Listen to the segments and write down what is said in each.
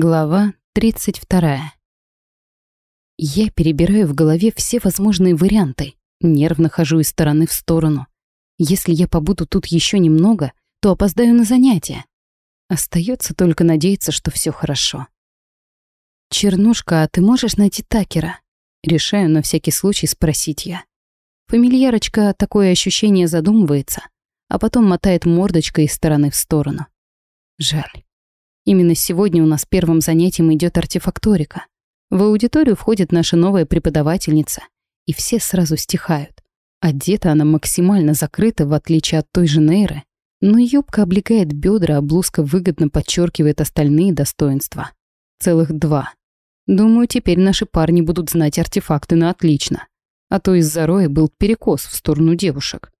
Глава 32. Я перебираю в голове все возможные варианты, нервно хожу из стороны в сторону. Если я побуду тут еще немного, то опоздаю на занятия. Остается только надеяться, что все хорошо. «Чернушка, а ты можешь найти Такера?» Решаю на всякий случай спросить я. Фамильярочка такое ощущение задумывается, а потом мотает мордочкой из стороны в сторону. Жаль. Именно сегодня у нас первым занятием идет артефакторика. В аудиторию входит наша новая преподавательница, и все сразу стихают. Одета она максимально закрыта, в отличие от той же Нейры, но юбка облегает бедра, а блузка выгодно подчеркивает остальные достоинства. Целых два. Думаю, теперь наши парни будут знать артефакты на отлично. А то из-за роя был перекос в сторону девушек.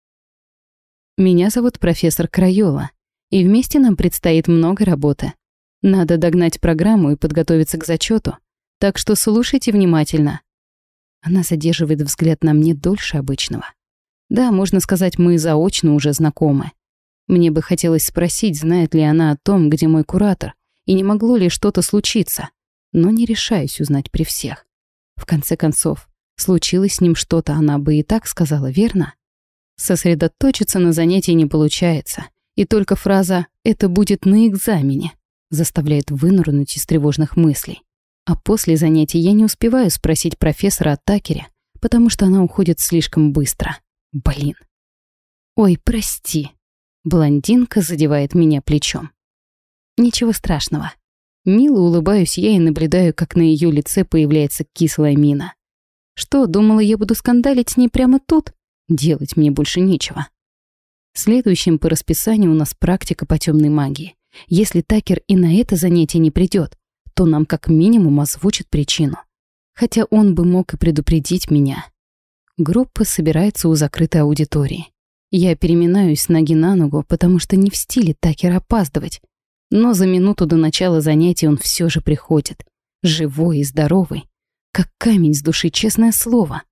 Меня зовут профессор Крайола, и вместе нам предстоит много работы. Надо догнать программу и подготовиться к зачету, так что слушайте внимательно. Она задерживает взгляд на мне дольше обычного. Да, можно сказать, мы заочно уже знакомы. Мне бы хотелось спросить, знает ли она о том, где мой куратор, и не могло ли что-то случиться, но не решаюсь узнать при всех. В конце концов, случилось с ним что-то, она бы и так сказала, верно? Сосредоточиться на занятии не получается, и только фраза «это будет на экзамене» заставляет вынырнуть из тревожных мыслей. А после занятий я не успеваю спросить профессора о Такере, потому что она уходит слишком быстро. Блин. Ой, прости. Блондинка задевает меня плечом. Ничего страшного. Мило улыбаюсь я и наблюдаю, как на ее лице появляется кислая мина. Что, думала, я буду скандалить с ней прямо тут? Делать мне больше нечего. Следующим по расписанию у нас практика по темной магии. Если Такер и на это занятие не придет, то нам как минимум озвучит причину. Хотя он бы мог и предупредить меня. Группа собирается у закрытой аудитории. Я переминаюсь с ноги на ногу, потому что не в стиле Такера опаздывать. Но за минуту до начала занятий он все же приходит. Живой и здоровый. Как камень с души, честное слово.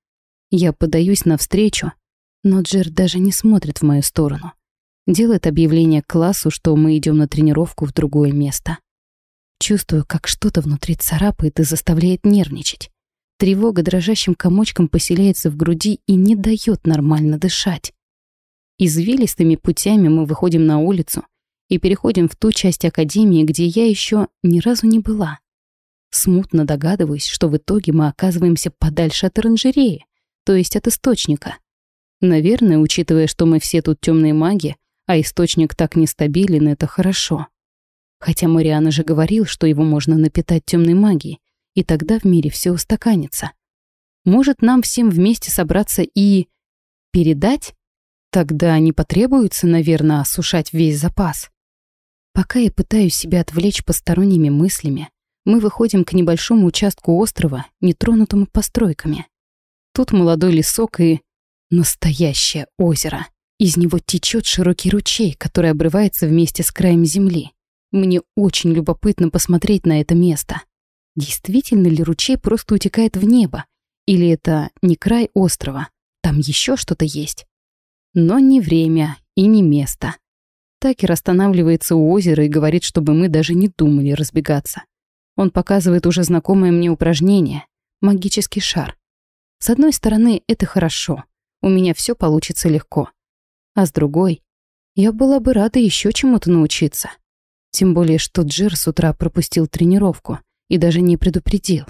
Я подаюсь навстречу, но Джер даже не смотрит в мою сторону делает объявление классу, что мы идем на тренировку в другое место. Чувствую, как что-то внутри царапает и заставляет нервничать. Тревога дрожащим комочком поселяется в груди и не дает нормально дышать. Извилистыми путями мы выходим на улицу и переходим в ту часть академии, где я еще ни разу не была. Смутно догадываюсь, что в итоге мы оказываемся подальше от оранжереи, то есть от источника. Наверное, учитывая, что мы все тут темные маги, а источник так нестабилен, это хорошо. Хотя Мариана же говорил, что его можно напитать темной магией, и тогда в мире все устаканится. Может, нам всем вместе собраться и... передать? Тогда не потребуется, наверное, осушать весь запас. Пока я пытаюсь себя отвлечь посторонними мыслями, мы выходим к небольшому участку острова, нетронутому постройками. Тут молодой лесок и... настоящее озеро. Из него течет широкий ручей, который обрывается вместе с краем земли. Мне очень любопытно посмотреть на это место. Действительно ли ручей просто утекает в небо? Или это не край острова? Там еще что-то есть? Но не время и не место. Такер останавливается у озера и говорит, чтобы мы даже не думали разбегаться. Он показывает уже знакомое мне упражнение — магический шар. С одной стороны, это хорошо. У меня все получится легко. А с другой, я была бы рада еще чему-то научиться. Тем более, что Джер с утра пропустил тренировку и даже не предупредил.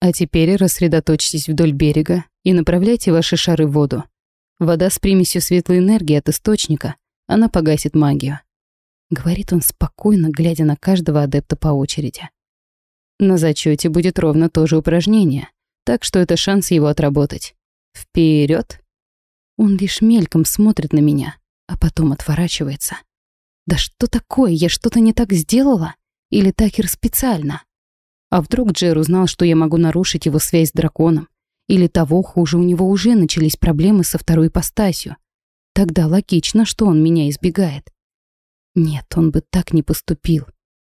А теперь рассредоточьтесь вдоль берега и направляйте ваши шары в воду. Вода с примесью светлой энергии от источника, она погасит магию. Говорит он спокойно, глядя на каждого адепта по очереди. На зачете будет ровно то же упражнение, так что это шанс его отработать. Вперед! Он лишь мельком смотрит на меня, а потом отворачивается. Да что такое? Я что-то не так сделала? Или Такер специально? А вдруг Джер узнал, что я могу нарушить его связь с драконом? Или того хуже, у него уже начались проблемы со второй ипостасью? Тогда логично, что он меня избегает. Нет, он бы так не поступил.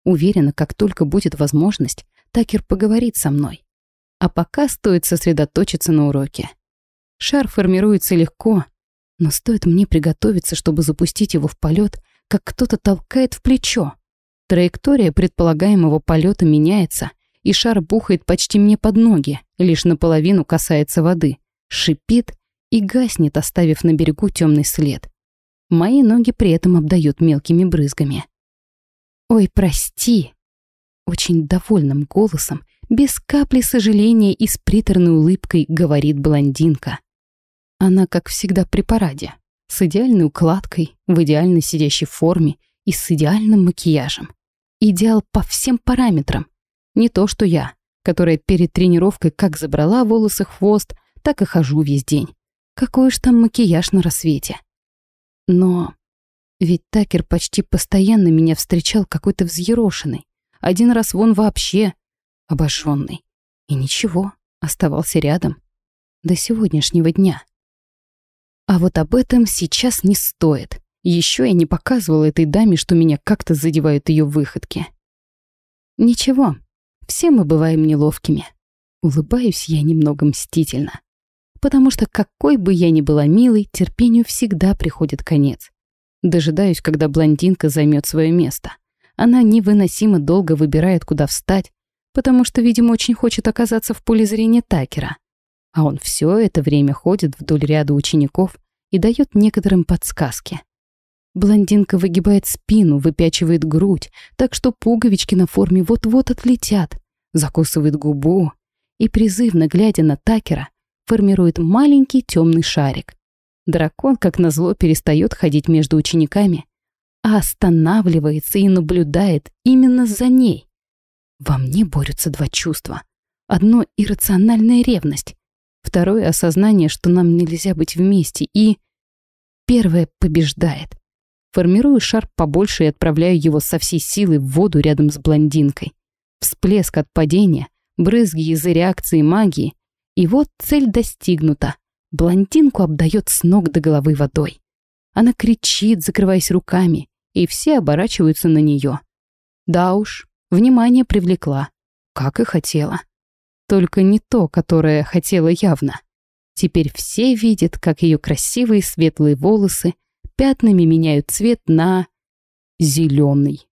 Уверена, как только будет возможность, Такер поговорит со мной. А пока стоит сосредоточиться на уроке. Шар формируется легко, но стоит мне приготовиться, чтобы запустить его в полет, как кто-то толкает в плечо. Траектория предполагаемого полета меняется, и шар бухает почти мне под ноги, лишь наполовину касается воды, шипит и гаснет, оставив на берегу темный след. Мои ноги при этом обдают мелкими брызгами. «Ой, прости!» Очень довольным голосом, без капли сожаления и с приторной улыбкой говорит блондинка. Она, как всегда, при параде, с идеальной укладкой, в идеально сидящей форме и с идеальным макияжем. Идеал по всем параметрам. Не то, что я, которая перед тренировкой как забрала волосы хвост, так и хожу весь день. Какой уж там макияж на рассвете. Но ведь Такер почти постоянно меня встречал какой-то взъерошенный. Один раз вон вообще обожженный. И ничего, оставался рядом. До сегодняшнего дня. А вот об этом сейчас не стоит. Еще я не показывала этой даме, что меня как-то задевают ее выходки. Ничего, все мы бываем неловкими. Улыбаюсь я немного мстительно. Потому что какой бы я ни была милой, терпению всегда приходит конец. Дожидаюсь, когда блондинка займет свое место. Она невыносимо долго выбирает, куда встать, потому что, видимо, очень хочет оказаться в поле зрения Такера. А он все это время ходит вдоль ряда учеников и дает некоторым подсказки. Блондинка выгибает спину, выпячивает грудь, так что пуговички на форме вот-вот отлетят, закусывает губу и, призывно глядя на Такера, формирует маленький темный шарик. Дракон, как назло, перестает ходить между учениками, а останавливается и наблюдает именно за ней. Во мне борются два чувства. Одно — иррациональная ревность, второе — осознание, что нам нельзя быть вместе, и... Первое побеждает. Формирую шар побольше и отправляю его со всей силы в воду рядом с блондинкой. Всплеск от падения, брызги из-за реакции магии. И вот цель достигнута. Блондинку обдает с ног до головы водой. Она кричит, закрываясь руками, и все оборачиваются на нее. Да уж, внимание привлекла, как и хотела. Только не то, которое хотела явно. Теперь все видят, как ее красивые светлые волосы пятнами меняют цвет на зеленый.